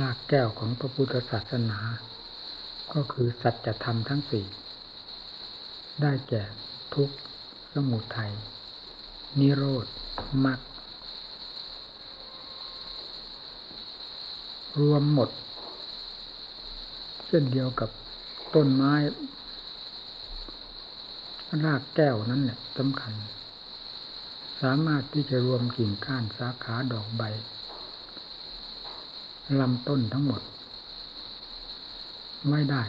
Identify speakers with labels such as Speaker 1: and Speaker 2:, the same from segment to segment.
Speaker 1: ลากแก้วของพระพุทธศาสนา ก็คือสัจธรรมทั้งสี่ ได้แก่ทุกข์สมุทัยนิโรธมรรครวมหมด เช่นเดียวกับต้นไม้รากแก้วนั้นเนี่ยสำคัญ สามารถที่จะรวมกิ่งก้านสาขาดอกใบ ลำต้นทั้งหมด ไม่ได้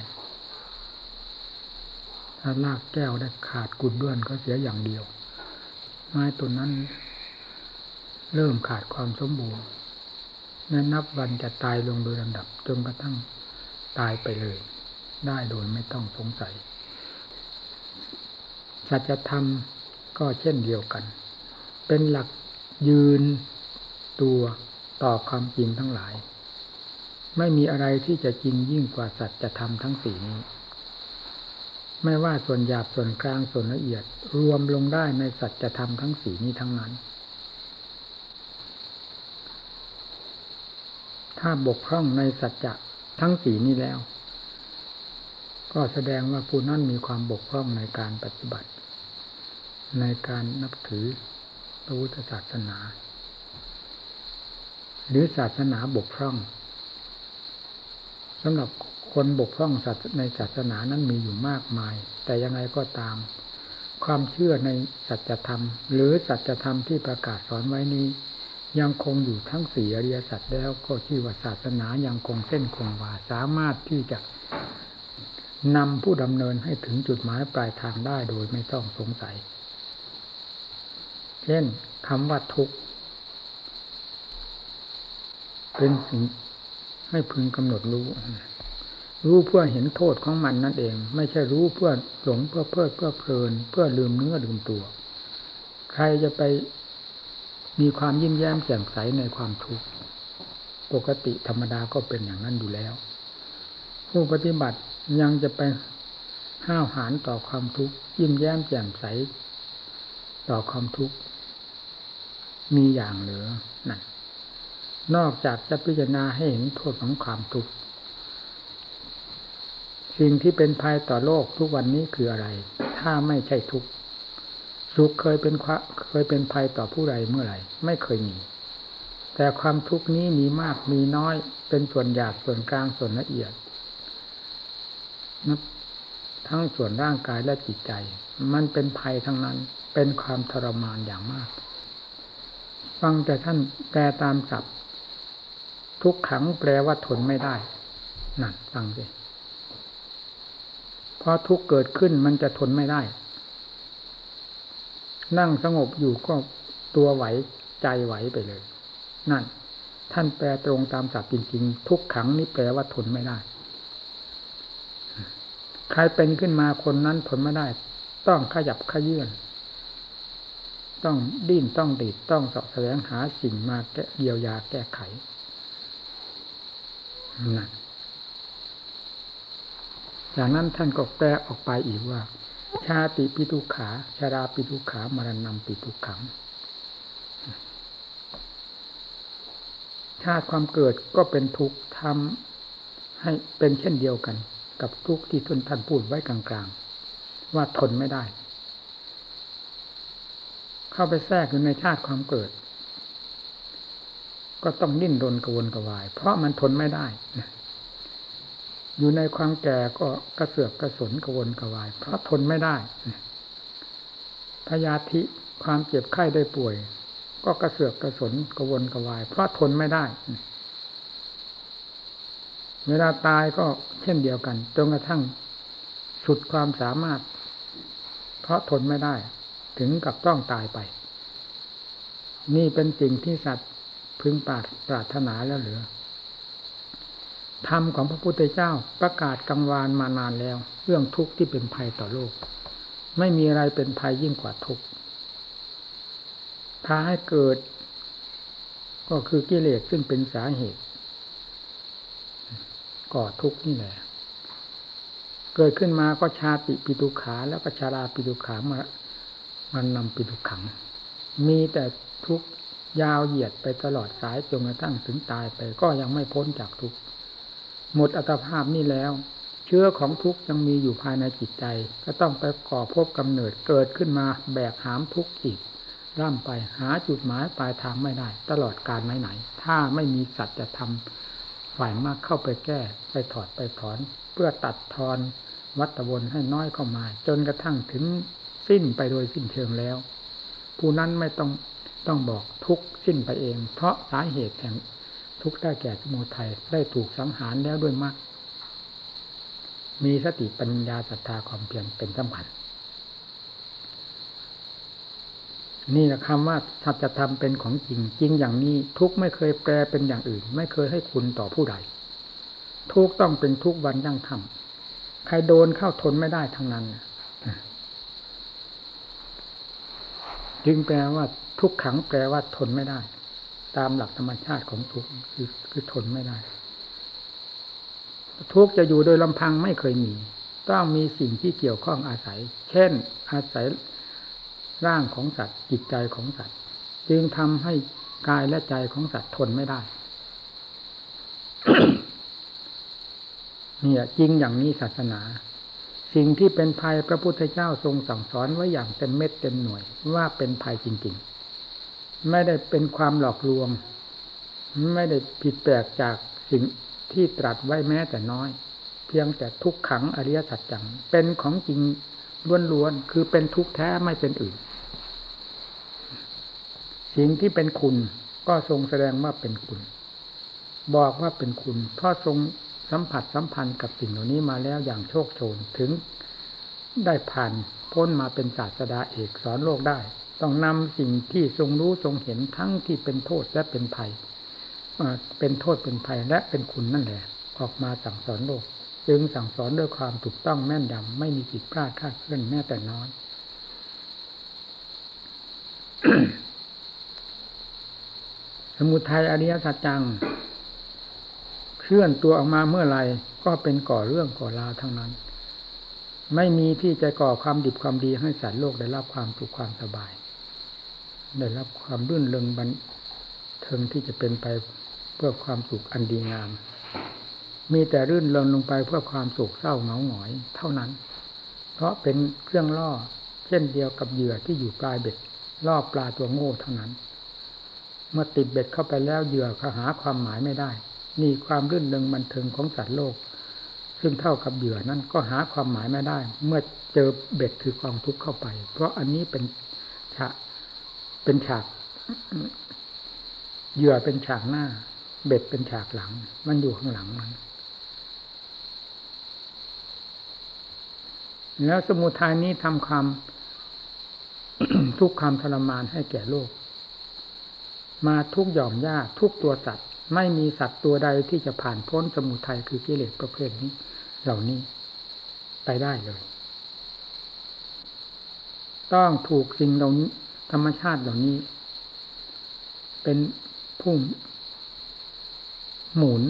Speaker 1: ถ้ารากแก้วได้ขาดกุดด้วนก็เสียอย่างเดียว ไม้ต้นนั้น เริ่มขาดความสมบูรณ์และนับวันจะตายลงโดยลำดับจนกระทั่งตายไปเลย ได้โดยไม่ต้องสงสัย สัจธรรมก็เช่นเดียวกัน เป็นหลักยืนตัวต่อความจริงทั้งหลาย ไม่มีอะไรที่จะจริงยิ่งกว่าสัจธรรมทั้งสี่นี้ ไม่ว่าส่วนหยาบส่วนกลางส่วนละเอียด รวมลงได้ในสัจธรรมทั้งสี่นี้ทั้งนั้น ถ้าบกพร่องในสัจจะทั้งสี่นี้แล้ว ก็แสดงว่าผู้นั้นมีความบกพร่องในการปฏิบัติ ในการนับถือพระพุทธศาสนา หรือศาสนาบกพร่อง สำหรับคนบกพร่องในศาสนานั้นมีอยู่มากมาย แต่ยังไงก็ตาม ความเชื่อในสัจธรรม หรือสัจธรรมที่ประกาศสอนไว้นี้ ยังคงอยู่ทั้งสี่อริยสัจแล้วก็ชื่อว่าศาสนายังคงเส้นคงวาสามารถที่จะนำผู้ดำเนินให้ถึงจุดหมายปลายทางได้โดยไม่ต้องสงสัย เช่นคำว่าทุกข์เป็นสิ่ง ให้พึงกำหนดรู้ รู้เพื่อเห็นโทษของมันนั่นเอง ไม่ใช่รู้เพื่อหลงเพื่อเพลิดเพื่อเพลิน เพื่อลืมเนื้อลืมตัว ใครจะไปมีความยิ้มแย้มแจ่มใสในความทุกข์ปกติธรรมดาก็เป็นอย่างนั้นอยู่แล้ว ผู้ปฏิบัติยังจะไปห้าวหาญต่อความทุกข์ยิ้มแย้มแจ่มใส ต่อความทุกข์มีอย่างเหลือนั่น นอกจากจะพิจารณาให้เห็นโทษของความทุกข์สิ่งที่เป็นภัยต่อโลกทุกวันนี้คืออะไร ถ้าไม่ใช่ทุกข์สุขเคยเป็นเคยเป็นภัยต่อผู้ใดเมื่อไหร่ไม่เคยมี แต่ความทุกข์นี้มีมากมีน้อย เป็นส่วนหยาบส่วนกลางส่วนละเอียดทั้งส่วนร่างกายและจิตใจ มันเป็นภัยทั้งนั้นเป็นความทรมานอย่างมาก ฟังแต่ท่านแปลตามศัพท์ ทุกขังแปลว่าทนไม่ได้นั่นฟังสิพอทุกเกิดขึ้นมันจะทนไม่ได้ นั่งสงบอยู่ก็ตัวไหวใจไหวไปเลย นั่น ท่านแปลตรงตามศัพท์จริง ๆ ทุกขังนี่แปลว่าทนไม่ได้ ใครเป็นขึ้นมาคนนั้นทนไม่ได้ ต้องขยับขยื่นต้องดิ้นต้องดิดต้องสอบแสวงหาสิ่งมาแก้เยียวยาแก้ไข จากนั้นท่านก็แปลออกไปอีกว่า ชาติปิทุขา ชาราปิทุขามรณะปิทุขัง ชาติความเกิดก็เป็นทุกข์ทำให้เป็นเช่นเดียวกัน กับทุกข์ที่ท่านท่านพูดไว้กลางๆ ว่าทนไม่ได้ เข้าไปแทรกอยู่ในชาติความเกิด ก็ต้องนิ่นรนกระวนกระวาย เพราะมันทนไม่ได้อยู่ในความแก่ก็กระเสือกกระสนกระวนกระวาย เพราะทนไม่ได้พยาธิความเจ็บไข้ได้ป่วย ก็กระเสือกกระสนกระวนกระวาย เพราะทนไม่ได้ เวลาตายก็เช่นเดียวกันจนกระทั่งสุดความสามารถ เพราะทนไม่ได้ ถึงกับต้องตายไป นี่เป็นสิ่งที่สัตว์ พึงปาปรารถนาแล้วเหรือธรรมของพระพุทธเจ้าประกาศกังวานมานานแล้ว เรื่องทุกข์ที่เป็นภัยต่อโลก ไม่มีอะไรเป็นภัยยิ่งกว่าทุกข์พาให้เกิด ก็คือกิเลสซึ่งเป็นสาเหตุ ก่อทุกข์นี่แหละเกิดขึ้นมาก็ชาติปิตุขาแล้วก็ชาราปิตุขามามันนำปิตุขัง มีแต่ทุกข์ ยาวเหยียดไปตลอดสายจนกระทั่งถึงตายไป ก็ยังไม่พ้นจากทุกข์หมดอัตภาพนี่แล้ว เชื้อของทุกข์ยังมีอยู่ภายในจิตใจ ก็ต้องไปก่อพบกำเนิดเกิดขึ้นมาแบกหามทุกข์อีกร่ำไปหาจุดหมายปลายทางไม่ได้ ตลอดการไหนๆถ้าไม่มีสัจธรรมฝ่ายมากเข้าไปแก้ ไปถอดไปถอน เพื่อตัดทอนวัตวนให้น้อยเข้ามา จนกระทั่งถึงสิ้นไปโดยสิ้นเชิงแล้ว ผู้นั้นไม่ต้อง ต้องบอกทุกสิ้นไปเอง เพราะสาเหตุแห่งทุกได้แก่สมุทัยได้ถูกสังหารแล้วด้วยมากมีสติปัญญาศรัทธาความเพียรเป็นสำคัญนี่แหละคำว่าสัจธรรมเป็นของจริงจริงอย่างนี้ ทุกไม่เคยแปลเป็นอย่างอื่น ไม่เคยให้คุณต่อผู้ใด ทุกต้องเป็นทุกวันยั่งทำใครโดนเข้าทนไม่ได้ทั้งนั้น จึงแปลว่า ทุกขังแปลว่าทนไม่ได้ ตามหลักธรรมชาติของทุกคือคือทนไม่ได้ ทุกจะอยู่โดยลำพังไม่เคยมี ต้องมีสิ่งที่เกี่ยวข้องอาศัย เช่น อาศัยร่างของสัตว์จิตใจของสัตว์ จึงทำให้กายและใจของสัตว์ทนไม่ได้เนี่ยจริงอย่างนี้ศาสนา สิ่งที่เป็นภัยพระพุทธเจ้าทรงสั่งสอนไว้อย่างเต็มเม็ดเต็มหน่วยว่าเป็นภัยจริง ๆ ไม่ได้เป็นความหลอกลวง ไม่ได้ผิดแปลกจากสิ่งที่ตรัสไว้แม้แต่น้อย เพียงแต่ทุกขังอริยสัจจัง เป็นของจริงล้วนๆ คือเป็นทุกข์แท้ไม่เป็นอื่น สิ่งที่เป็นคุณก็ทรงแสดงว่าเป็นคุณ บอกว่าเป็นคุณเพราะทรงสัมผัสสัมพันธ์กับสิ่งเหล่านี้มาแล้วอย่างโชคโชนถึงได้ผ่านพ้นมาเป็นศาสดาเอกสอนโลกได้ ต้องนำสิ่งที่ทรงรู้ทรงเห็นทั้งที่เป็นโทษและเป็นภัยเป็นโทษเป็นภัยและเป็นคุณนั่นแหละ ออกมาสั่งสอนโลก จึงสั่งสอนด้วยความถูกต้องแม่นยำไม่มีผิดพลาดคาดเคลื่อนแม้แต่น้อยสมุทัยอริยสัจจัง เคลื่อนตัวออกมาเมื่อไรก็เป็นก่อเรื่องก่อราวทั้งนั้น ไม่มีที่จะก่อความดิบความดีให้สัตว์โลกได้รับความสุขความสบาย ได้รับความรื่นเริงบันเทิงที่จะเป็นไปเพื่อความสุขอันดีงาม มีแต่รื่นเริงลงไปเพื่อความโศกเศร้าเหงาหงอย เท่านั้น เพราะเป็นเครื่องล่อเช่นเดียวกับเหยื่อที่อยู่ปลายเบ็ดล่อปลาตัวโง่เท่านั้น เมื่อติดเบ็ดเข้าไปแล้วเหยื่อก็หาความหมายไม่ได้ นี่ความรื่นเริงบันเทิงของสัตว์โลก ซึ่งเท่ากับเหยื่อนั้นก็หาความหมายไม่ได้ เมื่อเจอเบ็ดคือกองทุกข์เข้าไป เพราะอันนี้เป็นฉาก เป็นฉากเหยื่อเป็นฉากหน้า เบ็ดเป็นฉากหลัง มันอยู่ข้างหลังมันแล้วสมุทัยนี้ทำความทุกความทรมานให้แก่โลก มาทุกหย่อมหญ้าทุกตัวสัตว์ ไม่มีสัตว์ตัวใดที่จะผ่านพ้นสมุทัยคือกิเลสประเภทนี้ เหล่านี้ไปได้เลย ต้องถูกสิ่งเหล่านี้ ธรรมชาติเหล่านี้ เป็นผู้หมุน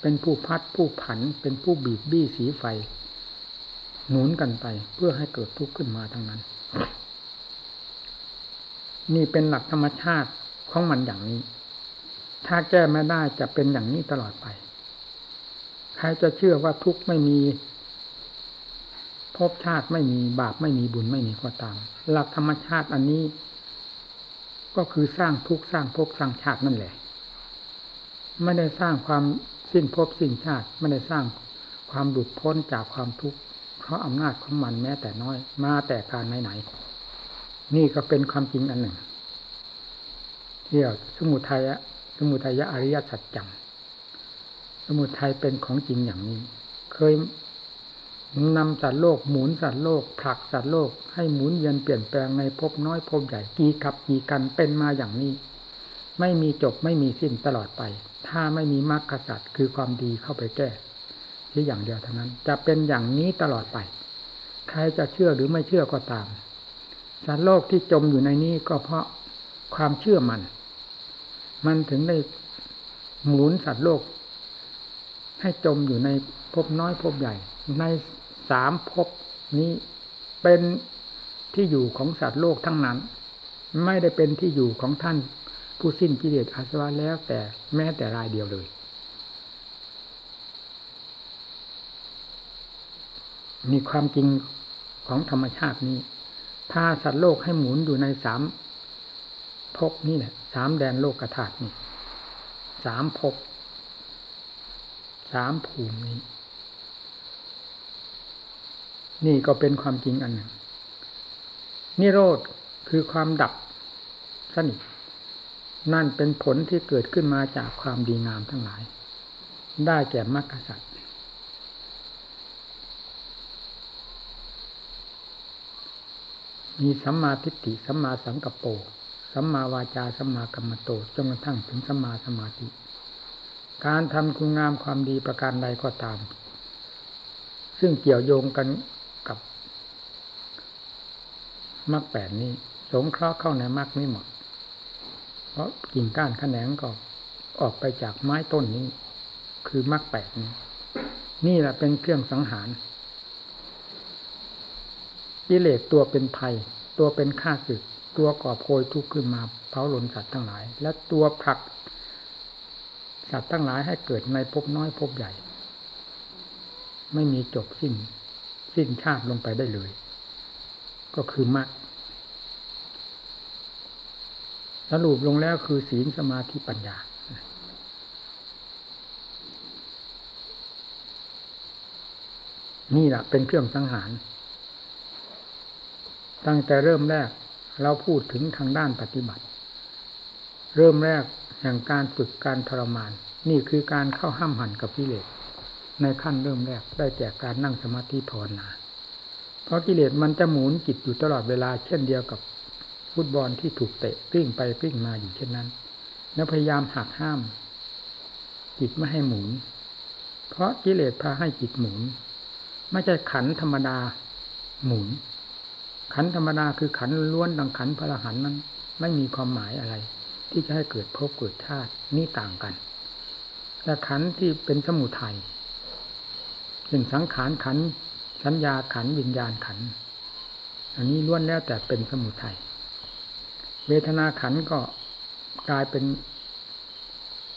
Speaker 1: เป็นผู้พัดผู้ผัน เป็นผู้บีบบี้สีไฟ หนุนกันไปเพื่อให้เกิดทุกข์ขึ้นมาทั้งนั้น นี่เป็นหลักธรรมชาติของมันอย่างนี้ ถ้าแก้ไม่ได้จะเป็นอย่างนี้ตลอดไป ใครจะเชื่อว่าทุกข์ไม่มี ภพชาติไม่มีบาปไม่มีบุญไม่มีก็ตาม หลักธรรมชาติอันนี้ ก็คือสร้างทุกสร้างภพสร้างชาตินั่นแหละ ไม่ได้สร้างความสิ้นภพสิ้นชาติ ไม่ได้สร้างความหลุดพ้นจากความทุกข์เพราะอำนาจของมันแม้แต่น้อย มาแต่การไหนๆนี่ก็เป็นความจริงอันหนึ่งเรียกสมุทัยสมุทัยอริยสัจจังสมุทัยเป็นของจริงอย่างนี้ เคย นำสัตว์โลกหมุนสัตว์โลกผลักสัตว์โลกให้หมุนเวียนเปลี่ยนแปลงในภพน้อยภพใหญ่กี่กับกี่กันเป็นมาอย่างนี้ ไม่มีจบไม่มีสิ้นตลอดไป ถ้าไม่มีมรรคสัตว์คือความดีเข้าไปแก้ที่อย่างเดียวเท่านั้น จะเป็นอย่างนี้ตลอดไป ใครจะเชื่อหรือไม่เชื่อก็ตามสัตว์โลกที่จมอยู่ในนี้ก็เพราะความเชื่อมัน มันถึงได้หมุนสัตว์โลก ให้จมอยู่ในภพน้อยภพใหญ่ใน สามภพนี้เป็นที่อยู่ของสัตว์โลกทั้งนั้น ไม่ได้เป็นที่อยู่ของท่านผู้สิ้นกิเลสอาสวะแล้วแต่แม้แต่รายเดียวเลย มีความจริงของธรรมชาตินี้พาสัตว์โลกให้หมุนอยู่ในสามภพนี่แหละสามแดนโลกธาตุนี่สามภพสามภูมินี้ นี่ก็เป็นความจริงอันหนึ่ง นิโรธคือความดับสนิทนั่นเป็นผลที่เกิดขึ้นมาจากความดีงามทั้งหลาย ได้แก่มรรคสัตว์มีสัมมาทิฏฐิสัมมาสังกัปโปสัมมาวาจาสัมมากรรมโตจนกระทั่งถึงสัมมาสมาธิ การทำคุณงามความดีประการใดก็ตาม ซึ่งเกี่ยวโยงกัน กับมรรคแปดนี้ สงเคราะห์เข้าในมรรคนี้หมด เพราะกิ่งก้านขแขนงก็ออกไปจากไม้ต้นนี้ คือมรรคแปดนี้นี่แหละเป็นเครื่องสังหารกิเลสตัวเป็นภัย ตัวเป็นข้าศึก ตัวก่อโพยทุกข์ขึ้นมาเผาหลนสัตว์ทั้งหลาย และตัวผลัก สัตว์ทั้งหลายให้เกิดในภพน้อยภพใหญ่ ไม่มีจบสิ้น สิ้นชาติลงไปได้เลย ก็คือมรรคสรุปลงแล้วคือศีลสมาธิปัญญา นี่แหละเป็นเครื่องสังหาร ตั้งแต่เริ่มแรกเราพูดถึงทางด้านปฏิบัติ เริ่มแรกแห่งการฝึกการทรมาน นี่คือการเข้าห้ามหันกับกิเลส ในขั้นเริ่มแรกได้แก่การนั่งสมาธิภาวนา เพราะกิเลสมันจะหมุนจิตอยู่ตลอดเวลาเช่นเดียวกับฟุตบอลที่ถูกเตะกลิ้งไปกลิ้งมาอยู่เช่นนั้น แล้วพยายามหักห้าม จิตไม่ให้หมุน เพราะกิเลสพาให้จิตหมุน ไม่ใช่ขันธรรมดาหมุน ขันธรรมดาคือขันล้วนดังขันพระหันนั้น ไม่มีความหมายอะไร ที่จะให้เกิดภพเกิดชาตินี่ต่างกันแต่ขันที่เป็นสมุทัย เป็นสังขารขัน สัญญาขันวิญญาณขัน อันนี้ล้วนแล้วแต่เป็นสมุทัยเวทนาขันก็กลายเป็น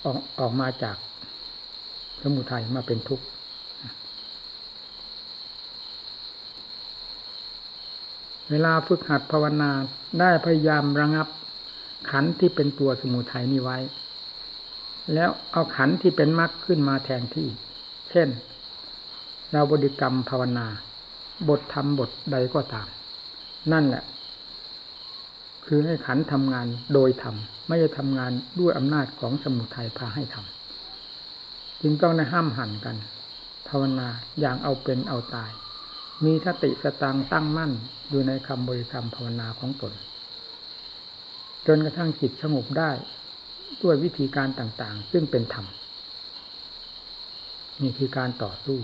Speaker 1: ออกออกมาจากสมุทัยมาเป็นทุกข์เวลาฝึกหัดภาวนาได้พยายามระงับขันที่เป็นตัวสมุทัยนี้ไว้ แล้วเอาขันที่เป็นมรรคขึ้นมาแทนที่ เช่น เราบริกรรมภาวนา บทธรรมบทใดก็ตาม นั่นแหละ คือให้ขันทำงานโดยธรรมไม่ได้ทำงานด้วยอำนาจของสมุทัยพาให้ทำจึงต้องได้ห้ามหันกัน ภาวนาอย่างเอาเป็นเอาตาย มีสติสตังตั้งมั่นอยู่ในคำบริกรรมภาวนาของตน จนกระทั่งจิตสงบได้ด้วยวิธีการต่างๆ ซึ่งเป็นธรรมนี่คือการต่อสู้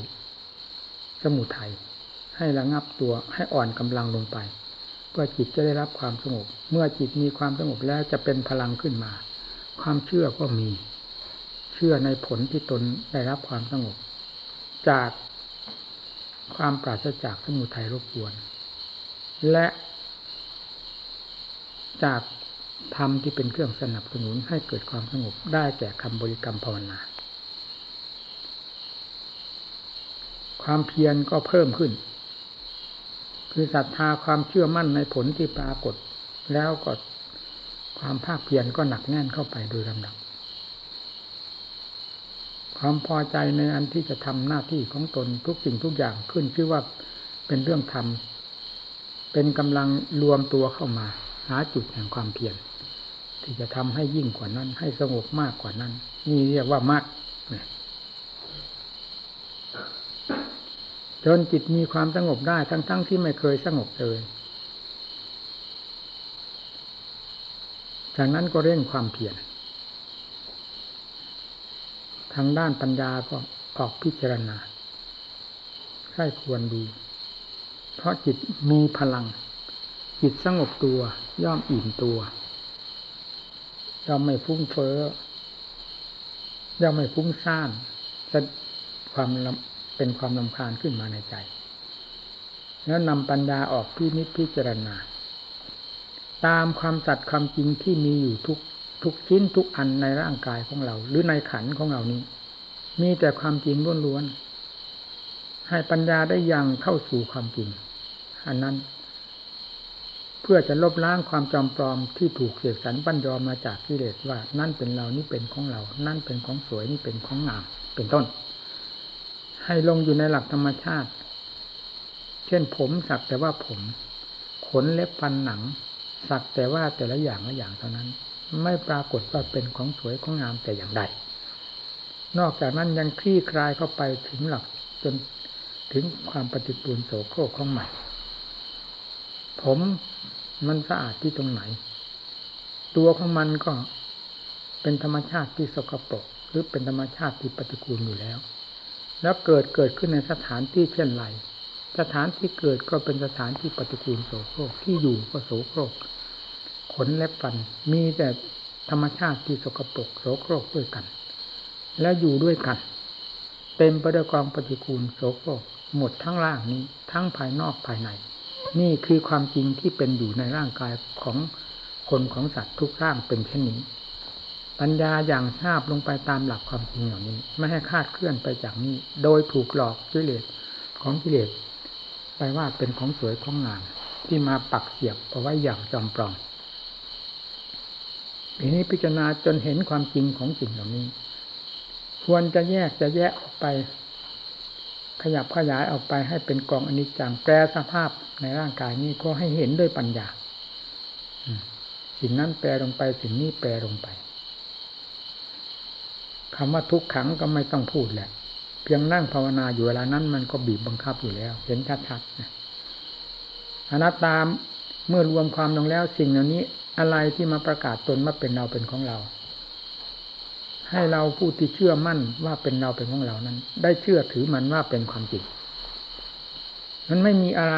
Speaker 1: สมุทัยให้ระงับตัวให้อ่อนกำลังลงไป เพื่อจิตจะได้รับความสงบ เมื่อจิตมีความสงบแล้วจะเป็นพลังขึ้นมา ความเชื่อก็มี เชื่อในผลที่ตนได้รับความสงบ จากความปราศจากสมุทัยรบกวน และจากธรรมที่เป็นเครื่องสนับสนุนให้เกิดความสงบได้แก่คำบริกรรมภาวนา ความเพียรก็เพิ่มขึ้น คือศรัทธาความเชื่อมั่นในผลที่ปรากฏ แล้วก็ความภาคเพียรก็หนักแน่นเข้าไปโดยลำดับ ความพอใจในอันที่จะทำหน้าที่ของตนทุกสิ่งทุกอย่างขึ้นชื่อว่าเป็นเรื่องธรรมเป็นกำลังรวมตัวเข้ามา หาจุดแห่งความเพียรที่จะทำให้ยิ่งกว่านั้น ให้สงบมากกว่านั้น นี่เรียกว่ามาก จนจิตมีความสงบได้ทั้งๆทที่ไม่เคยสงบเลยจากนั้นก็เร่งความเพียรทางด้านปัญญาก็ออกพิจารณาใช่ควรดี เพราะจิตมีพลัง จิตสงบตัวย่อมอิ่มตัว ย่อมไม่ฟุ้งเฟ้อย่อมไม่ฟุ้งซ่านจะความ เป็นความลำคาญขึ้นมาในใจ แล้วนำปัญญาออกพินิจพิจารณา ตามความสัตย์ความจริงที่มีอยู่ทุกทุกชิ้นทุกอันในร่างกายของเรา หรือในขันของเรานี้ มีแต่ความจริงล้วนๆให้ปัญญาได้ยังเข้าสู่ความจริง อันนั้น เพื่อจะลบล้างความจอมปลอมที่ถูกเสียสันปั้นยอมมาจากกิเลสว่า นั่นเป็นเรานี่เป็นของเรา นั่นเป็นของสวยนี่เป็นของงามเป็นต้น ให้ลงอยู่ในหลักธรรมชาติ เช่นผมสักแต่ว่าผม ขนเล็บฟันหนัง สักแต่ว่าแต่ละอย่างละอย่างเท่านั้น ไม่ปรากฏว่าเป็นของสวยของงามแต่อย่างใด นอกจากนั้นยังคลี่คลายเข้าไปถึงหลักจนถึงความปฏิปูลโสโครกของใหม่ ผมมันสะอาดที่ตรงไหน ตัวของมันก็เป็นธรรมชาติที่สกปรกหรือเป็นธรรมชาติที่ปฏิกูลอยู่แล้ว แล้วเกิดเกิดขึ้นในสถานที่เช่นไร สถานที่เกิดก็เป็นสถานที่ปฏิกูลโสโครกที่อยู่ก็โสโครก ขนและฟันมีแต่ธรรมชาติที่สกปรกโสโครกด้วยกัน และอยู่ด้วยกัน เต็มไปด้วยกองปฏิกูลโสโครกหมดทั้งร่างนี้ทั้งภายนอกภายใน นี่คือความจริงที่เป็นอยู่ในร่างกายของคนของสัตว์ทุกร่างเป็นเช่นนี้ ปัญญาอย่างทราบลงไปตามหลักความจริงเหล่านี้ ไม่ให้คาดเคลื่อนไปจากนี้ โดยถูกหลอกกิเลสของกิเลสไปว่าเป็นของสวยของงามที่มาปักเสียบเอาไว้อย่างจอมปลอมทีนี้พิจารณาจนเห็นความจริงของสิ่งเหล่านี้ ควรจะแยกจะแยกออกไป ขยับขยายออกไปให้เป็นกองอนิจจังแปลสภาพในร่างกายนี้ก็ให้เห็นด้วยปัญญาสิ่งนั้นแปลลงไปสิ่งนี้แปลลงไป คำว่าทุกขังก็ไม่ต้องพูดแหละ เพียงนั่งภาวนาอยู่เวลานั้น มันก็บีบบังคับอยู่แล้ว เห็นชัดๆนะอนัตตามเมื่อรวมความลงแล้วสิ่งเหล่านี้อะไรที่มาประกาศตนว่าเป็นเราเป็นของเรา ให้เราผู้ที่เชื่อมั่นว่าเป็นเราเป็นของเรานั้น ได้เชื่อถือมันว่าเป็นความจริง มันไม่มีอะไร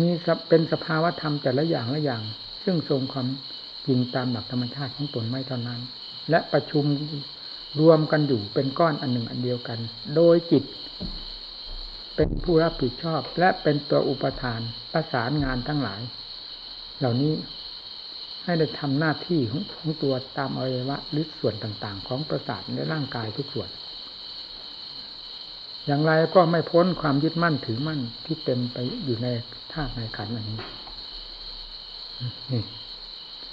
Speaker 1: มีเป็นสภาวะธรรมแต่ละอย่างละอย่าง ซึ่งทรงความจริงตามหลักธรรมชาติของตนไม่เท่านั้น และประชุมรวมกันอยู่เป็นก้อนอันหนึ่งอันเดียวกัน โดยจิต เป็นผู้รับผิดชอบ และเป็นตัวอุปทานประสานงานทั้งหลาย เหล่านี้ให้ได้ทำหน้าที่ของของตัวตามอวัยวะหรือส่วนต่างๆ ของประสาทในร่างกายทุกส่วน อย่างไรก็ไม่พ้นความยึดมั่นถือมั่นที่เต็มไปอยู่ในธาตุในขันธ์อันนี้นี่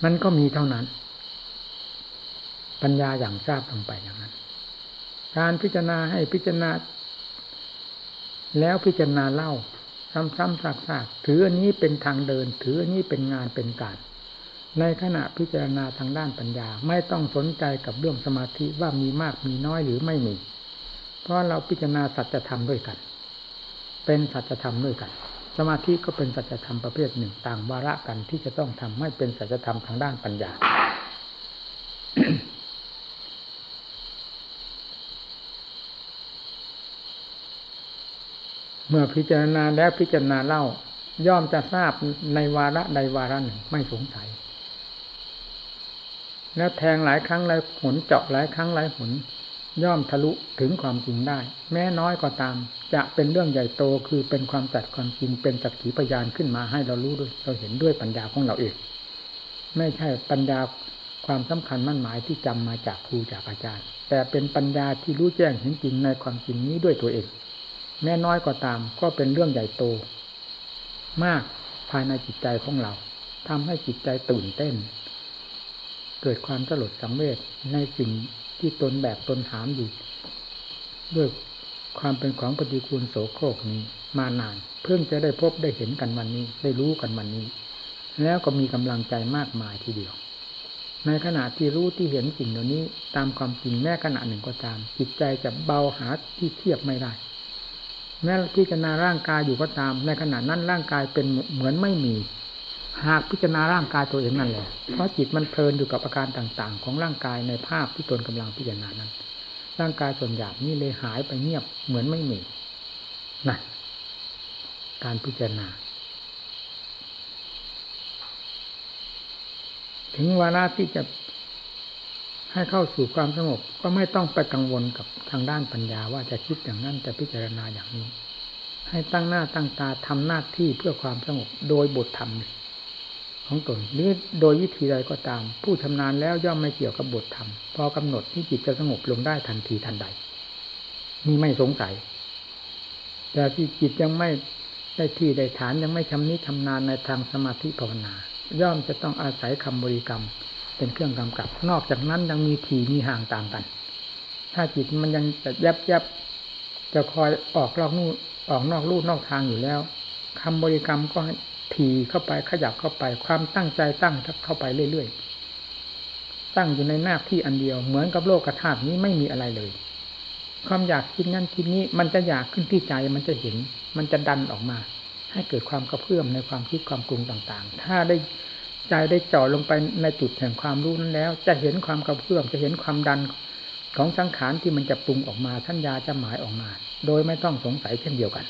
Speaker 1: มันก็มีเท่านั้น ปัญญาอย่างทราบลงไปอย่างนั้น การพิจารณาให้พิจารณา แล้วพิจารณาเล่า ซ้ำๆซากๆถืออันนี้เป็นทางเดิน ถืออันนี้เป็นงานเป็นการในขณะพิจารณาทางด้านปัญญาไม่ต้องสนใจกับเรื่องสมาธิว่ามีมากมีน้อยหรือไม่มี เพราะเราพิจารณาสัจธรรมด้วยกัน เป็นสัจธรรมด้วยกัน สมาธิก็เป็นสัจธรรมประเภทหนึ่งต่างวาระกันที่จะต้องทำให้เป็นสัจธรรมทางด้านปัญญา มื่อพิจารณาแล้วพิจารณาเล่า ย่อมจะทราบในวาระใดวาระหนึ่งไม่สงสัย แล้วแทงหลายครั้งหลายหนเจาะหลายครั้งหลายหนย่อมทะลุถึงความจริงได้ แม้น้อยก็ตาม จะเป็นเรื่องใหญ่โตคือเป็นความจัดความจริงเป็นสักขีพยานขึ้นมาให้เรารู้ด้วยเราเห็นด้วยปัญญาของเราเองไม่ใช่ปัญญาความสำคัญมั่นหมายที่จำมาจากครูจากอาจารย์ แต่เป็นปัญญาที่รู้แจ้งเห็นจริงในความจริงนี้ด้วยตัวเอง แม้น้อยก็ตาม ก็เป็นเรื่องใหญ่โต มากภายในจิตใจของเราทำให้จิตใจตื่นเต้น เกิดความสลดสังเวชในสิ่งที่ตนแบบตนถามอยู่ด้วยความเป็นของปฏิกูลโสโครกนี้มานาน เพิ่งจะได้พบได้เห็นกันวันนี้ ได้รู้กันวันนี้ แล้วก็มีกำลังใจมากมายทีเดียว ในขณะที่รู้ที่เห็นสิ่งเหล่านี้ ตามความจริงแม้ขณะหนึ่งก็ตาม จิตใจจะเบาหาที่เทียบไม่ได้ แม้พิจารณาร่างกายอยู่ก็ตาม ในขณะนั้นร่างกายเป็นเหมือนไม่มี หากพิจารณาร่างกายตัวเองนั่นแหละเพราะจิตมันเพลินอยู่กับอาการต่างๆ ของร่างกายในภาพที่ตนกำลังพิจารณานั้น ร่างกายส่วนหยาบนี่เลยหายไปเงียบเหมือนไม่มีนั่นการพิจารณา ถึงวาระที่จะ ให้เข้าสู่ความสงบก็ไม่ต้องไปกังวลกับทางด้านปัญญาว่าจะคิดอย่างนั้นจะพิจารณาอย่างนี้ ให้ตั้งหน้าตั้งตาทำหน้าที่เพื่อความสงบโดยบทธรรมของตนหรือโดยวิธีใดก็ตาม ผู้ชำนาญแล้วย่อมไม่เกี่ยวกับบทธรรมพอกำหนดที่จิตจะสงบลงได้ทันทีทันใดนี่ไม่สงสัย แต่ที่จิตยังไม่ได้ที่ได้ฐานยังไม่ชำนิชำนาญในทางสมาธิภาวนา ย่อมจะต้องอาศัยคำบริกรรม เป็นเครื่องกำกับ นอกจากนั้นยังมีทีมีห่างต่างกัน ถ้าจิตมันยังจะแยับยับจะคอยออกนอกนู่ออกนอกลู่นอกทางอยู่แล้วคำบริกรรมก็ทีเข้าไปขยับเข้าไปความตั้งใจตั้งเข้าไปเรื่อยๆตั้งอยู่ในหน้าที่อันเดียว เหมือนกับโลกธาตุนี้ไม่มีอะไรเลย ความอยากคิดนั่นคิดนี้มันจะอยากขึ้นที่ใจมันจะเห็น มันจะดันออกมา ให้เกิดความกระเพื่อมในความคิดความปรุงต่างๆ ถ้าได้ ใจได้เจ่อลงไปในจุดแห่งความรู้นั้นแล้ว จะเห็นความกระเพื่อมจะเห็นความดันของสังขารที่มันจะปรุงออกมาสัญญาจะหมายออกมา โดยไม่ต้องสงสัยเช่นเดียวกัน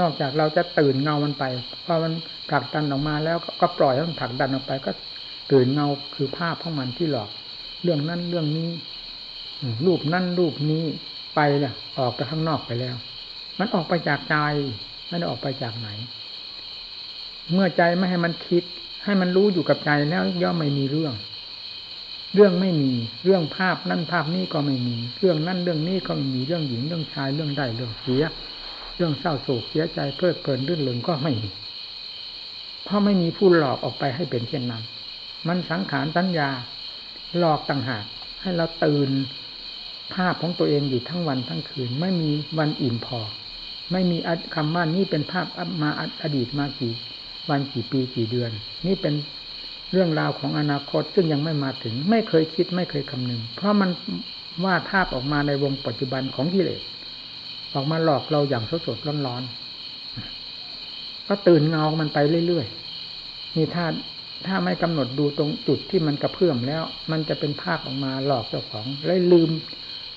Speaker 1: นอกจากเราจะตื่นเงามันไปพอมันผลักดันออกมาแล้วก็ปล่อยให้มันผลักดันออกไป ก็ตื่นเงาคือภาพของมันที่หลอก เรื่องนั้นเรื่องนี้รูปนั่นรูปนี้ไปแล้วออกไปข้างนอกไปแล้ว มันออกไปจากใจไม่ได้ออกไปจากไหน เมื่อใจไม่ให้มันคิด ให้มันรู้อยู่กับใจแล้วย่อมไม่มีเรื่อง เรื่องไม่มี เรื่องภาพนั่นภาพนี้ก็ไม่มี เรื่องนั่นเรื่องนี้ก็ไม่มี เรื่องหญิงเรื่องชายเรื่องใดเรื่องเสีย เรื่องเศร้าโศกเสียใจเพลิดเพลินรื่นเริงก็ไม่มี เพราะไม่มีผู้หลอกออกไปให้เป็นเช่นนั้น มันสังขารสัญญา หลอกต่างหาก ให้เราตื่นภาพของตัวเองอยู่ทั้งวันทั้งคืน ไม่มีวันอิ่มพอ ไม่มีคำว่านี่เป็นภาพมาอดีตมากี่ วันกี่ปีกี่เดือน นี่เป็นเรื่องราวของอนาคตซึ่งยังไม่มาถึง ไม่เคยคิดไม่เคยคำนึง เพราะมันวาดภาพออกมาในวงปัจจุบันของกิเลสออกมาหลอกเราอย่างสดสดร้อนๆก็ตื่นเงามันไปเรื่อยๆนี่ถ้าถ้าไม่กำหนดดูตรงจุดที่มันกระเพื่อมแล้ว มันจะเป็นภาพออกมาหลอกเจ้าของเลยลืม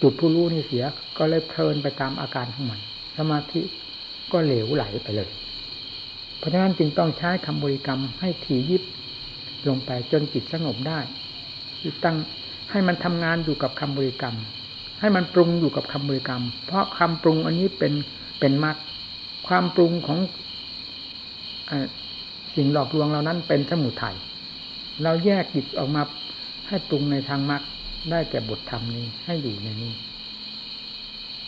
Speaker 1: จุดผู้รู้นี่เสีย ก็เลยเพลินไปตามอาการของมันสมาธิก็เหลวไหลไปเลย เพราะฉะนั้นจึงต้องใช้คำบริกรรมให้ถี่ยิบลงไปจนจิตสงบได้ตั้งให้มันทำงานอยู่กับคำบริกรรม ให้มันปรุงอยู่กับคำบริกรรม เพราะคำปรุงอันนี้เป็นเป็นมรรคความปรุงของสิ่งหลอกลวงเรานั้นเป็นสมุทยัยเราแยกจิตออกมาให้ปรุงในทางมรรคได้แก่บทธรรมนี้ให้อยู่ในนี้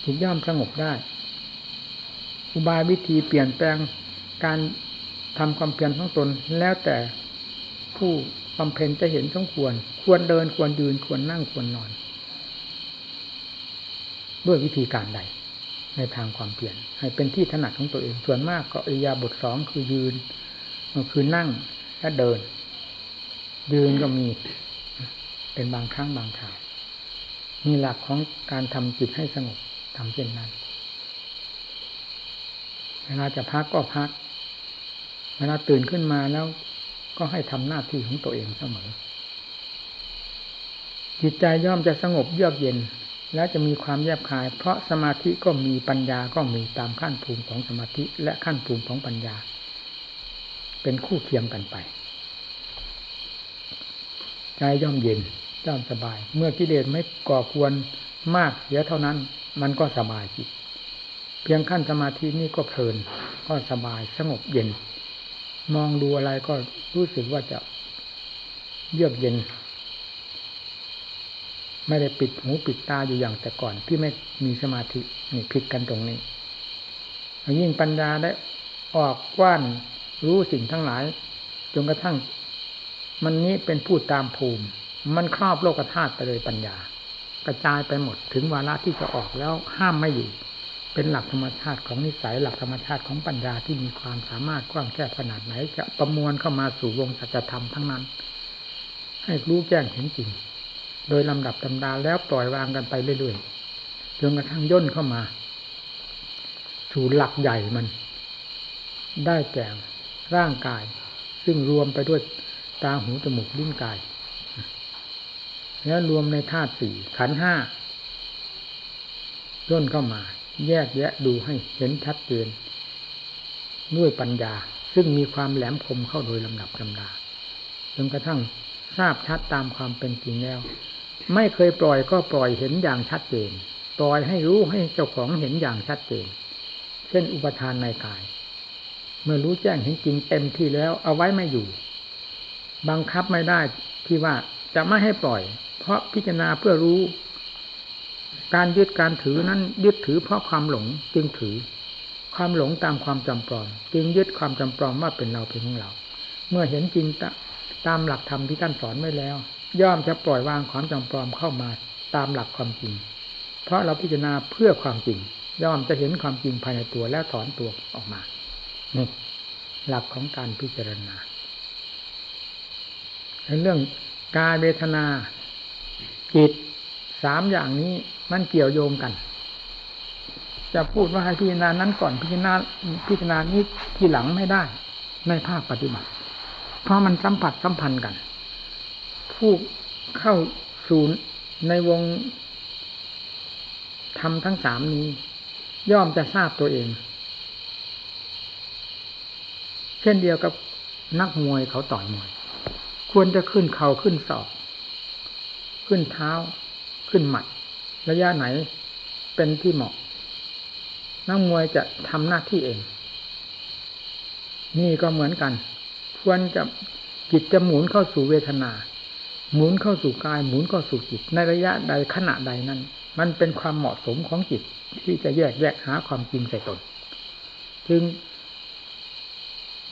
Speaker 1: จิตย่อมสงบได้ อุบายวิธีเปลี่ยนแปลง การทำความเพียรของตนแล้วแต่ผู้บำเพ็ญจะเห็นสมควร ควรเดินควรยืนควรนั่งควรนอน ด้วยวิธีการใด ในทางความเปลี่ยนให้เป็นที่ถนัดของตัวเอง ส่วนมากก็อิยาบทสองคือยืนคือนั่งและเดิน ยืนก็มีเป็นบางครั้งบางคราวมีหลักของการทำจิตให้สงบทำเช่นนั้น เวลาจะพักก็พัก เวลาตื่นขึ้นมาแล้วก็ให้ทำหน้าที่ของตัวเองเสมอ จิตใจย่อมจะสงบเยือกเย็น และจะมีความแยบคาย เพราะสมาธิก็มีปัญญาก็มีตามขั้นภูมิของสมาธิและขั้นภูมิของปัญญา เป็นคู่เคียงกันไป ใจย่อมเย็นย่อมสบาย เมื่อกิเลสไม่ก่อควรมากเสียเท่านั้น มันก็สบายจิต เพียงขั้นสมาธินี่ก็เพลิน ก็สบายสงบเย็น มองดูอะไรก็รู้สึกว่าจะเยือกเย็น ไม่ได้ปิดหูปิดตาอยู่อย่างแต่ก่อน ที่ไม่มีสมาธินี่ผิดกันตรงนี้ยิ่งปัญญาได้ออกกว้านรู้สิ่งทั้งหลาย จนกระทั่ง มันนี้เป็นพูดตามภูมิ มันครอบโลกธาตุไปเลยปัญญากระจายไปหมดถึงวาระที่จะออกแล้วห้ามไม่อยู่ เป็นหลักธรรมชาติของนิสัยหลักธรรมชาติของปัญญาที่มีความสามารถกว้างแค่ขนาดไหน จะประมวลเข้ามาสู่วงสัจธรรมทั้งนั้น ให้รู้แจ้งเห็นจริง โดยลำดับตำดาแล้วปล่อยวางกันไปเรื่อยๆจนกระทั่งย่นเข้ามา สู่หลักใหญ่มัน ได้แก่ร่างกาย ซึ่งรวมไปด้วยตาหูจมูกลิ้นกาย แล้วรวมในธาตุสี่ขันห้าย่นเข้ามา แยกแยะดูให้เห็นชัดเจนด้วยปัญญา ซึ่งมีความแหลมคมเข้าโดยลำดับลำดาจนกระทั่งทราบชัดตามความเป็นจริงแล้ว ไม่เคยปล่อยก็ปล่อยเห็นอย่างชัดเจน ปล่อยให้รู้ให้เจ้าของเห็นอย่างชัดเจน เช่นอุปทานในกาย เมื่อรู้แจ้งเห็นจริงเต็มที่แล้วเอาไว้ไม่อยู่ บังคับไม่ได้ที่ว่าจะไม่ให้ปล่อย เพราะพิจารณาเพื่อรู้ การยึดการถือนั้นยึดถือเพราะความหลงจึงถือ ความหลงตามความจำปลอม จึงยึดความจำปลอมว่าเป็นเราเป็นของเรา เมื่อเห็นจริงตามหลักธรรมที่ท่านสอนไว้แล้ว ย่อมจะปล่อยวางความจำปลอมเข้ามาตามหลักความจริง เพราะเราพิจารณาเพื่อความจริง ย่อมจะเห็นความจริงภายในตัวและถอนตัวออกมานี่หลักของการพิจารณาเรื่องกายเวทนาจิต สามอย่างนี้มันเกี่ยวโยงกัน จะพูดว่าให้พิจารณานั้นก่อนพิจารณาพิจารณานี้ทีหลังไม่ได้ ในภาคปฏิบัติ เพราะมันสัมผัสสัมพันธ์กัน ผู้เข้าสู่ในวงทำทั้งสามนี้ ย่อมจะทราบตัวเอง เช่นเดียวกับนักมวยเขาต่อยมวย ควรจะขึ้นเข่าขึ้นศอก ขึ้นเท้า ขึ้นใหมัดระยะไหนเป็นที่เหมาะ นักมวยจะทำหน้าที่เอง นี่ก็เหมือนกันควรจะจิตจะหมุนเข้าสู่เวทนา หมุนเข้าสู่กาย หมุนเข้าสู่จิต ในระยะใดขณะใดนั้น มันเป็นความเหมาะสมของจิตที่จะแยกแยกหาความจริงใส่ตน จึง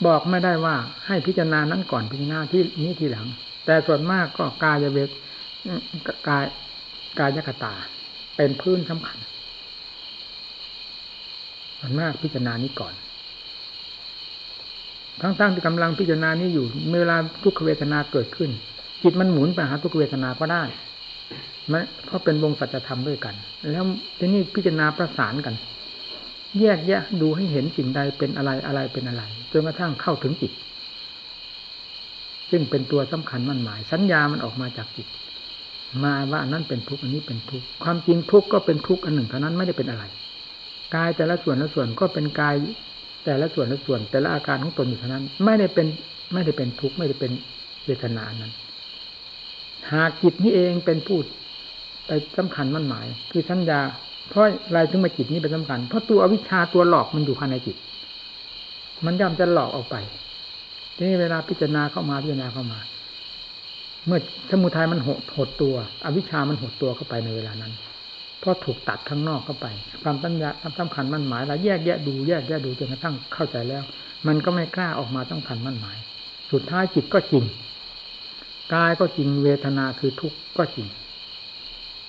Speaker 1: บอกไม่ได้ว่าให้พิจารณานั้นก่อนพิจารณาที่นี้ทีหลัง แต่ส่วนมากก็กายเวทกาย กายกตา เป็นพื้นสำคัญส่วนมากพิจารณานี้ก่อน ทั้งๆที่กำลังพิจารณานี้อยู่เวลาทุกขเวทนาเกิดขึ้น จิตมันหมุนไปหาทุกขเวทนาก็ได้เพราะเป็นวงสัจธรรมด้วยกัน แล้วทีนี้พิจารณาประสานกัน แยกแยะดูให้เห็นสิ่งใดเป็นอะไรอะไรเป็นอะไรจนกระทั่งเข้าถึงจิต ซึ่งเป็นตัวสำคัญมั่นหมาย สัญญามันออกมาจากจิต มาว่าอันนั้นเป็นทุกข์อันนี้เป็นทุกข์ความจริงทุกข์ก็เป็นทุกข์อันหนึ่งเท่านั้นไม่ได้เป็นอะไรกายแต่ละส่วนละส่วนก็เป็นกาย แต่ละส่วนละส่วน แต่ละอาการของตนอยู่เท่านั้น ไม่ได้เป็นไม่ได้เป็นทุกข์ไม่ได้เป็นเวทนานั้น หากจิตนี้เองเป็นผู้ไปสำคัญมั่นหมาย คือสัญญาเพราะอะไรถึงมาจิตนี้เป็นสำคัญ เพราะตัวอวิชชาตัวหลอกมันอยู่ภายในจิต มันย่อมจะหลอกออกไปทีนี้เวลาพิจารณาเข้ามาพิจารณาเข้ามา เมื่อสมุทัยมันหดหดตัว อวิชามันหดตัวเข้าไปในเวลานั้นเพราะถูกตัดข้างนอกเข้าไป ความสัญญามสำคัญมั่นหมายเราแยกแยะดูแยกแยะดูจนกระทั่งเข้าใจแล้ว มันก็ไม่กล้าออกมาต้งคันมั่นหมาย สุดท้ายจิตก็จริงกายก็จริงเวทนาคือทุกข์ก็จริง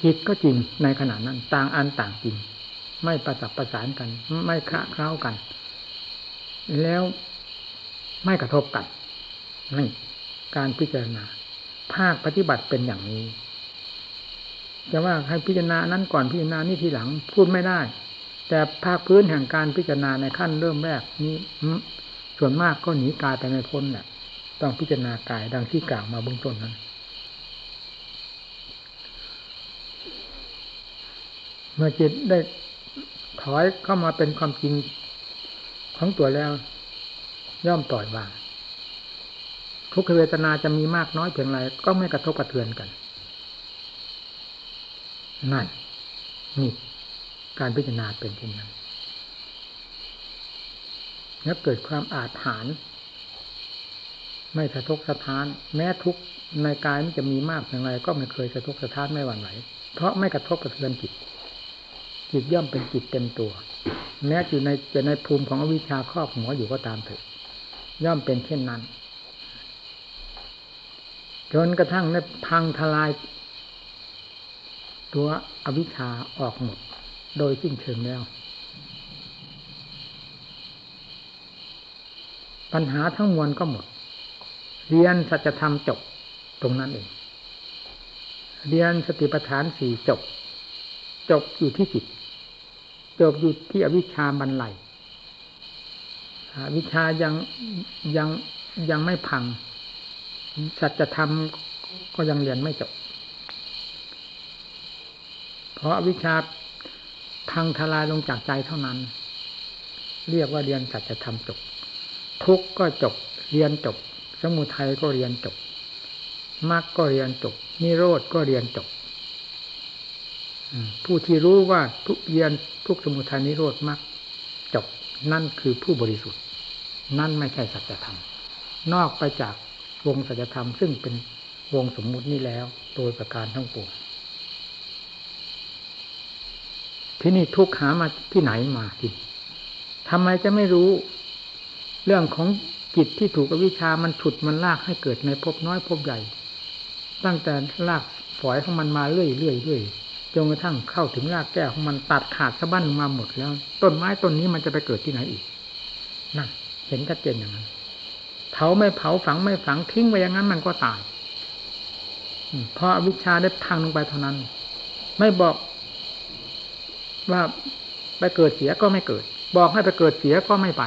Speaker 1: จิตก็จริงในขณะนั้น ต่างอันต่างจริง ไม่ประสับประสานกัน ไม่คละเคล้ากัน แล้วไม่กระทบกันนี่การพิจารณา ภาคปฏิบัติเป็นอย่างนี้ จะว่าให้พิจารณานั้นก่อนพิจารณานี้ทีหลังพูดไม่ได้ แต่ภาคพื้นแห่งการพิจารณาในขั้นเริ่มแรกนี้ส่วนมากก็หนีกายไปไม่พ้นแหละต้องพิจารณากายดังที่กล่าวมาเบื้องต้นนั้น เมื่อจิตได้ถอยเข้ามาเป็นความจริงของตัวแล้ว ย่อมปล่อยวาง ทุกขเวทนาจะมีมากน้อยเพียงไรก็ไม่กระทบกระเทือนกัน นั่นนี่การพิจารณาเป็นเช่นนั้นแล้วเกิดความอาถรรพ์ไม่สะทกสะท้าน แม้ทุกในกายมันจะมีมากอย่างไรก็ไม่เคยสะทกสะท้านไม่หวั่นไหวเพราะไม่กระทบกระเทือนจิตจิตย่อมเป็นจิตเต็มตัว แม้อยู่ในจะในภูมิของอวิชชาครอบหัวอยู่ก็ตามเถิดย่อมเป็นเช่นนั้น จนกระทั่งในพังทลาย ตัวอวิชชาออกหมด โดยสิ้นเชิงแล้ว ปัญหาทั้งมวลก็หมด เรียนสัจธรรมจบตรงนั้นเอง เรียนสติปัฏฐานสี่จบ จบอยู่ที่จิต จบอยู่ที่อวิชชาบรรลัยวิชายังยังยังไม่พัง สัจธรรมก็ยังเรียนไม่จบ เพราะวิชาพังทลายลงจากใจเท่านั้น เรียกว่าเรียนสัจธรรมจบ ทุกก็จบ เรียนจบ สมุทัยก็เรียนจบมรรคก็เรียนจบนิโรธก็เรียนจบผู้ที่รู้ว่าทุกเรียนทุกสมุทัยนิโรธมรรคจบนั่นคือผู้บริสุทธิ์ นั่นไม่ใช่สัจธรรม นอกไปจาก วงสัจธรรมซึ่งเป็นวงสมมุตินี้แล้ว โดยประการทั้งปวงที่นี่ทุกหามาที่ไหนมาทีทำไมจะไม่รู้ เรื่องของจิตที่ถูกอวิชามันฉุดมันลากให้เกิดในภพน้อยภพใหญ่ ตั้งแต่ลากฝอยของมันมาเรื่อยเรื่อยเรื่อยจนกระทั่งเข้าถึงรากแก้วของมันตัดขาดสะบั้นมาหมดแล้ว ต้นไม้ต้นนี้มันจะไปเกิดที่ไหนอีกนั่นเห็นชัดเจนอย่างนั้น เผาไม่เผาฝังไม่ฝังทิ้งไว้อย่างนั้นมันก็ตายเพราะอวิชชาได้พังลงไปเท่านั้น ไม่บอกว่าไปเกิดเสียก็ไม่เกิด บอกให้ไปเกิดเสียก็ไม่ไป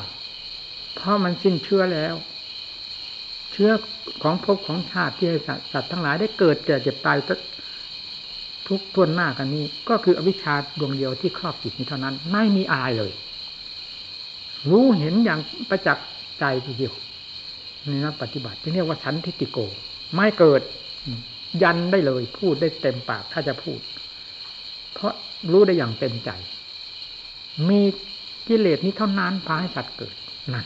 Speaker 1: เพราะมันสิ้นเชื้อแล้ว เชื้อของภพของชาติที่สัตว์ทั้งหลายได้เกิดแก่เจ็บตายทุกทวนหน้ากันนี้ ก็คืออวิชชาดวงเดียวที่ครอบจิตนี้เท่านั้น ไม่มีอะไรเลย รู้เห็นอย่างประจักษ์ใจทีเดียว นี่นะปฏิบัติที่เรียกว่าสันทิติโก ไม่เกิด ยันได้เลย พูดได้เต็มปากถ้าจะพูด เพราะรู้ได้อย่างเต็มใจ มีกิเลสนี้เท่านั้นพาให้สัตว์เกิดนั่น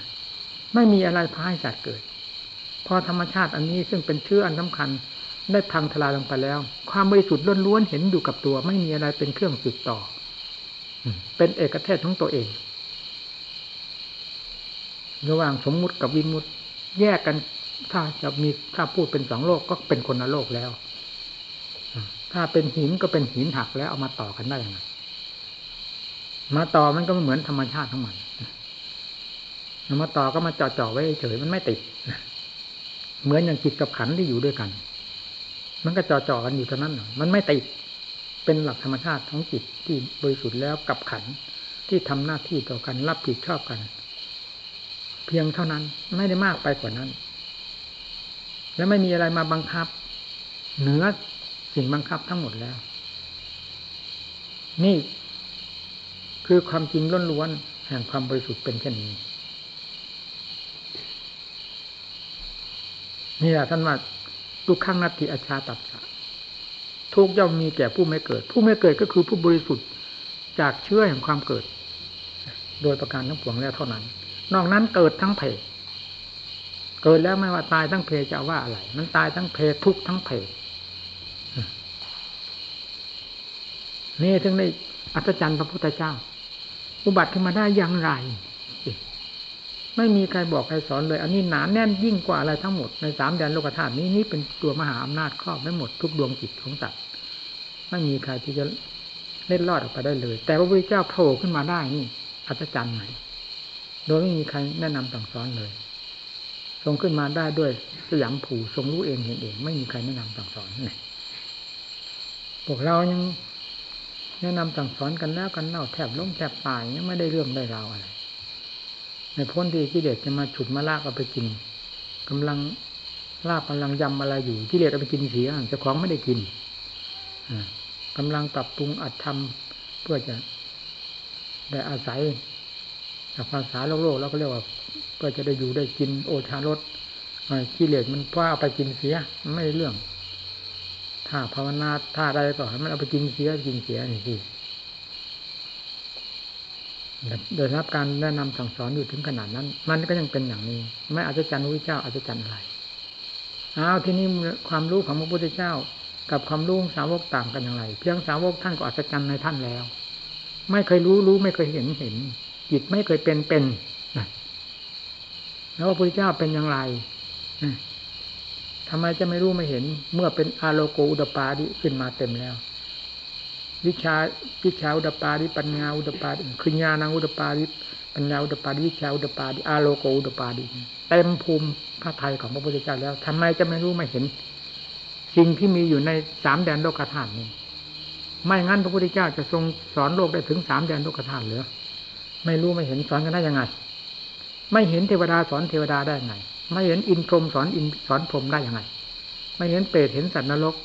Speaker 1: ไม่มีอะไรพาให้สัตว์เกิด พอธรรมชาติอันนี้ซึ่งเป็นเชื้ออันสาคัญ ได้พังทลายลงไปแล้ว ความบริสุทธิ์ล้วนๆเห็นอยู่กับตัว ไม่มีอะไรเป็นเครื่องสืบต่อเป็นเอกเทศของตัวเอง ระหว่างสมมุติกับวิมุติ แยกกัน ถ้าจะมีถ้าพูดเป็นสองโลกก็เป็นคนละโลกแล้วถ้าเป็นหินก็เป็นหินหักแล้วเอามาต่อกันได้ยังไงมาต่อมันก็เหมือนธรรมชาติทั้งมันมาต่อก็มาจ่อๆไว้เฉยมันไม่ติดเหมือนอย่างจิตกับขันที่อยู่ด้วยกัน มันก็จ่อๆกันอยู่เท่านั้นมันไม่ติดเป็นหลักธรรมชาติของจิตที่บริสุทธิ์แล้วกับขันที่ทำหน้าที่ต่อกันรับผิดชอบกัน เพียงเท่านั้น ไม่ได้มากไปกว่านั้น และไม่มีอะไรมาบังคับ เหนือสิ่งบังคับทั้งหมดแล้ว นี่คือความจริงล้วนๆแห่งความบริสุทธิ์เป็นเช่นนี้นี่แหละท่านว่าทุกขั้งนัตติอาชาตัดสะทุกย่อมมีแก่ผู้ไม่เกิด ผู้ไม่เกิดก็คือผู้บริสุทธิ์จากเชื้อแห่งความเกิด โดยประการทั้งปวงแล้วเท่านั้น นอกนั้นเกิดทั้งเพเกิดแล้วไม่ว่าตายทั้งเพจะว่าอะไร มันตายทั้งเพทุกทั้งเพนี่ถึงได้อัศจรรย์พระพุทธเจ้า อุบัติขึ้นมาได้อย่างไร ไม่มีใครบอกใครสอนเลย อันนี้หนานแน่นยิ่งกว่าอะไรทั้งหมดในสามแดนโลกธาตุนี้นี่เป็นตัวมหาอำนาจครอบไม่หมดทุกดวงจิตของสัตว์ไม่มีใครที่จะเล่นรอดออกไปได้เลย แต่พระพุทธเจ้าโผล่ขึ้นมาได้นี่อัศจรรย์ไหน โดยไม่มีใครแนะนำสั่งสอนเลย ทรงขึ้นมาได้ด้วยสยามผูทรงรู้เองเห็นเอง ไม่มีใครแนะนำสั่งสอนเนี่ยพวกเรายังแนะนำสั่งสอนกันแล้วกันเล่าแทบล้มแทบตายยังไม่ได้เรื่องได้ราวอะไรในพ้นที่กิเลสจะมาฉุดมาลากเอาไปกินกำลังลาบกำลังยำอะไรอยู่กิเลสเอาไปกินเสียเจ้าของไม่ได้กินกำลังปรับปรุงอัดทำเพื่อจะได้อาศัย ภาษาโลกโลกเราก็เรียกว่าเพื่อจะได้อยู่ได้กินโอชารสกิเลสมันว่าเอาไปกินเสียไม่เรื่อง ถ้าภาวนาท่าใดก็ให้มันเอาไปกินเสียกินเสียนี่สิโดยรับการแนะนำสั่งสอนอยู่ถึงขนาดนั้น มันก็ยังเป็นอย่างนี้ ไม่อาจจะจันวิเจ้าอาจจะจันอะไรอ้าวที่นี้ความรู้ของพระพุทธเจ้า กับความรู้สาวกต่างกันอย่างไร เพียงสาวกท่านก็อัศจรรย์ในท่านแล้ว ไม่เคยรู้รู้ไม่เคยเห็นเห็น จิตไม่เคยเป็นเป็นแล้วพระพุทธเจ้าเป็นอย่างไรทำไมจะไม่รู้ไม่เห็น เมื่อเป็นอาโลโกอุดปาดิขึ้นมาเต็มแล้ว วิชาวิชาอุดปาดิปัญญาอุดปาดิคือญาณอุดปาดิปัญญาอุดปาดิวิชาอุดปาดิอาโลโกอุดปาดิเต็มภูมิพระไทยของพระพุทธเจ้าแล้วทำไมจะไม่รู้ไม่เห็น สิ่งที่มีอยู่ในสามแดนโลกธาตุนี้ ไม่งั้นพระพุทธเจ้าจะทรงสอนโลกได้ถึงสามแดนโลกธาตุหรือ ไม่รู้ไม่เห็นสอนกันได้ยังไง ไม่เห็นเทวดาสอนเทวดาได้ยังไง ไม่เห็นอินพรมสอนอินสอนพรมได้ยังไง ไม่เห็นเปรตเห็นสัตว์นรก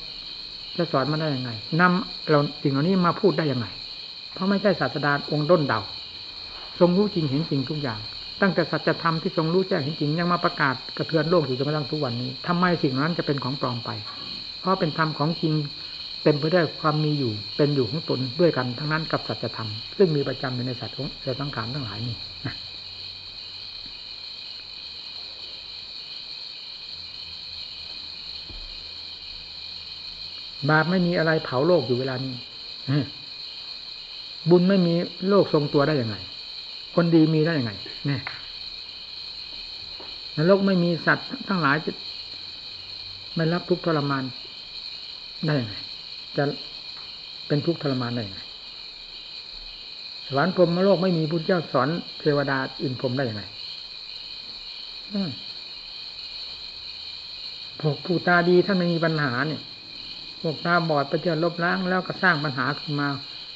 Speaker 1: จะสอนมาได้ยังไงนำเราสิ่งเหล่านี้มาพูดได้ยังไง เพราะไม่ใช่ศาสดาองค์ด้นเดาทรงรู้จริงเห็นจริงทุกอย่าง ตั้งแต่สัจธรรมที่ทรงรู้แจ้งเห็นจริงยังมาประกาศกระเทือนโลกอยู่จนกระทั่งทุกวันนี้ทำไมสิ่งนั้นจะเป็นของปลอมไป เพราะเป็นธรรมของจริง เต็มไปด้วยความมีอยู่เป็นอยู่ของตนด้วยกันทั้งนั้นกับสัจธรรมซึ่งมีประจำในสัตว์ของในสังขารทั้งหลายนี่บาปไม่มีอะไรเผาโลกอยู่เวลานี้บุญไม่มีโลกทรงตัวได้ยังไง คนดีมีได้ยังไงเนี่ยนรกไม่มีสัตว์ทั้งหลายจะไม่รับทุกข์ทรมานได้ยังไง จะเป็นทุกข์ทรมานได้ยังไงสวรรค์พรหมโลกไม่มีพุทธเจ้าสอนเทวดาอินพรหมได้ยังไงพวกผู้ตาดีท่านไม่มีปัญหาเนี่ยพวกตาบอดไปเที่ยวลบล้างแล้วก็สร้างปัญหาขึ้นมา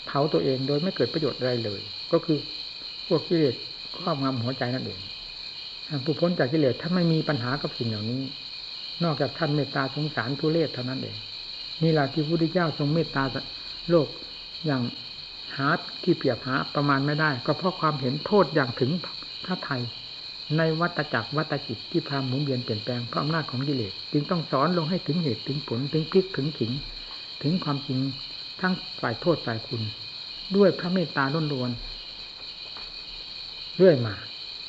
Speaker 1: เผาตัวเองโดยไม่เกิดประโยชน์อะไรเลย ก็คือพวกกิเลสครอบงำหัวใจนั่นเองผู้พ้นจากกิเลสถ้าไม่มีปัญหากับสิ่งเหล่านี้ นอกจากท่านเมตตาสงสารทุเลศเท่านั้นเอง นี่แหละที่พระพุทธเจ้าทรงเมตตาโลกอย่างหาที่เปรียบหาประมาณไม่ได้ ก็เพราะความเห็นโทษอย่างถึงพระไทย ในวัตจักรวัตจิตที่พาหมุนเวียนเปลี่ยนแปลงเพราะอำนาจของกิเลสจึงต้องสอนลงให้ถึงเหตุถึงผลถึงพลิกถึงขิง ถึงความจริงทั้งฝ่ายโทษฝ่ายคุณ ด้วยพระเมตตาล้นล้วนเรื่อยมา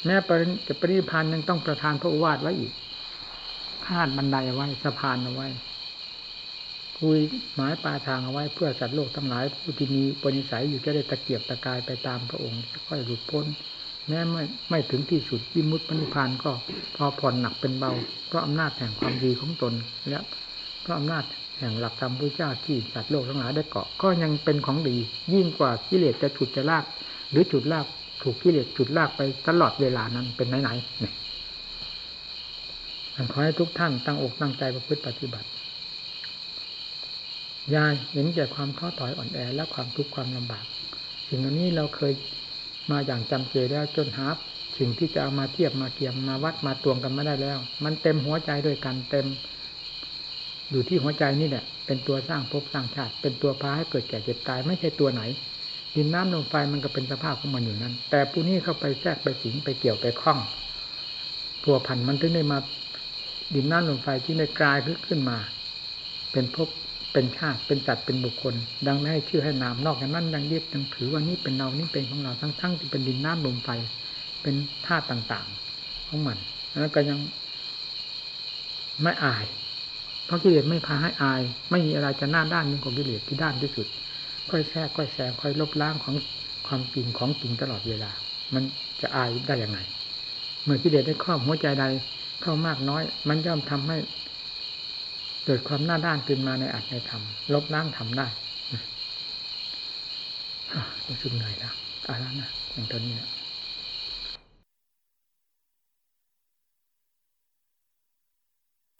Speaker 1: แม้ปริจะปริพันธ์ยังต้องประทานพระอวาทไว้อีกคาดบันไดไว้สะพานเอาไว้ คุยหมายปลาทางเอาไว้เพื่อสัตว์โลกทั้งหลายผู้ที่มีปณิสัยอยู่จะได้ตะเกียบตะกายไปตามพระองค์ค่อยหลุดพ้น แม้ไม่ไม่ถึงที่สุดวิมุตตินิพพานก็พอผ่อนหนักเป็นเบา เพราะอำนาจแห่งความดีของตนและเพราะอำนาจแห่งหลักธรรมพระเจ้าที่สัตว์โลกทั้งหลายได้เกาะก็ยังเป็นของดี ยิ่งกว่ากิเลสจะฉุดจะลาก หรือจุดลากถูกกิเลสจุดลากไปตลอดเวลานั้นเป็นไหนๆเนี่ยขอให้ทุกท่านตั้งอกตั้งใจประพฤติปฏิบัติ ยายเห็นแก่ความท้อถอยอ่อนแอและความทุกข์ความลำบาก สิ่งเหล่านี้เราเคยมาอย่างจำเจแล้วจนหาสิ่งที่จะเอามาเทียบมาเกียมมาวัดมาตวงกันไม่ได้แล้ว มันเต็มหัวใจด้วยกันเต็ม อยู่ที่หัวใจนี่แหละเป็นตัวสร้างภพสร้างชาติ เป็นตัวพาให้เกิดแก่เจ็บตายไม่ใช่ตัวไหนดินน้ำลมไฟมันก็เป็นสภาพของมันอยู่นั้น แต่ผู้นี้เข้าไปแทรกไปสิงไปเกี่ยวไปคล้องตัวพันมันถึงได้มาดินน้ำลมไฟที่ได้กลายขึ้นมา เป็นภพ เป็นชาติเป็นจัดเป็นบุคคล ดังนั้นให้ชื่อให้นามนอกจากนั้นยังเรียกยังถือว่านี่เป็นเรานี่เป็นของเราทั้งๆทที่เป็นดินน้ำลมไฟเป็นธาตุต่างๆ ของมันแล้วก็ยังไม่อาย เพราะกิเลสไม่พาให้อาย ไม่มีอะไรจะหน้าด้านยิ่งกว่ากิเลสที่ด้านที่สุด ค่อยแทรกค่อยแซงค่อยลบล้างของความจริงของจริงตลอดเวลา มันจะอายได้ยังไง เมื่อกิเลสได้ครอบหัวใจใดเข้ามากน้อย มันย่อมทำให้ กิดความหน้าด้านขึ้นมาในอัดในธรรมลบล้างทำได้รู้สึกเหนื่อยแล้วอาแล้วนะอย่างตอนนี้